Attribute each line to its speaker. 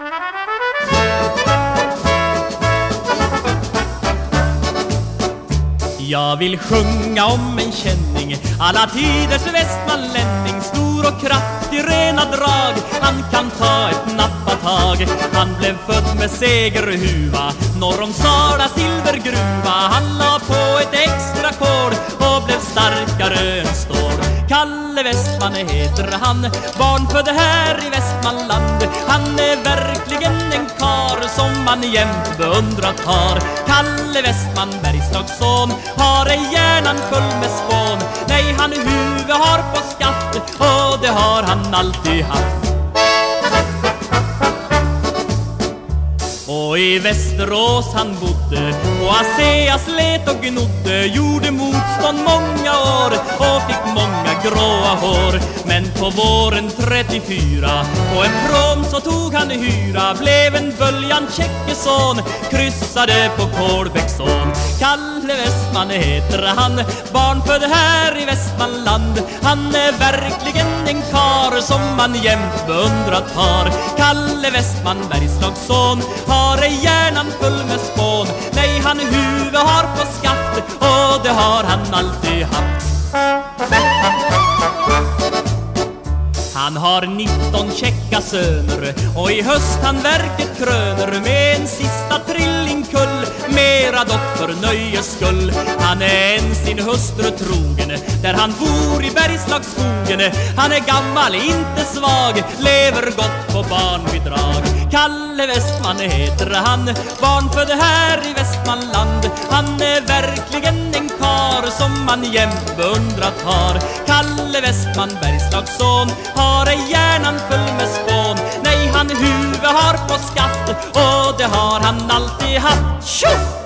Speaker 1: Jag vill sjunga om en känning Alla tiders västmanlänning Stor och kraftig, rena drag. Han kan ta ett nappatag. Han blev född med segerhuva Norr om Sala silvergruva. Kalle Westman heter han. Barnfödd här i Västmanland. Han är verkligen en kar Som man jämt beundrat har Kalle Westman, Bergslagsson, Har ej hjärnan full med spån. Nej, han huvud har på skaft Och det har han alltid haft. Och i Västerås han bodde Och ASEA slet och gnodde Gjorde motstånd många år Och fick många gråa hår. Men på våren 34 På en prom så tog han hyra Blev en böljan tjeckeson Kryssade på Kolbäcksån. Kalle Westman heter han Barnfödd här i Västmanland. Han är verkligen en kar Som man jämt beundrat har. Kalle Westman, Bergslags son Har ej hjärnan full med spån. Nej, han huvud har på skaft Och det har han alltid haft. Han har 19 käcka söner och i höst han verket kröner med bara dock för nöjes skull. Han är än sin hustru trogen där han bor i Bergslagsskogen. Han är gammal, inte svag, lever gott på barnbidrag. Kalle Westman heter han, barnfödd här i Västmanland. Han är verkligen en kar som man jämt beundrat har. Kalle Westman, Bergslagsson, har ej hjärnan full med spån. Nej, han huvud har på skaft och det har han alltid haft. Tjo!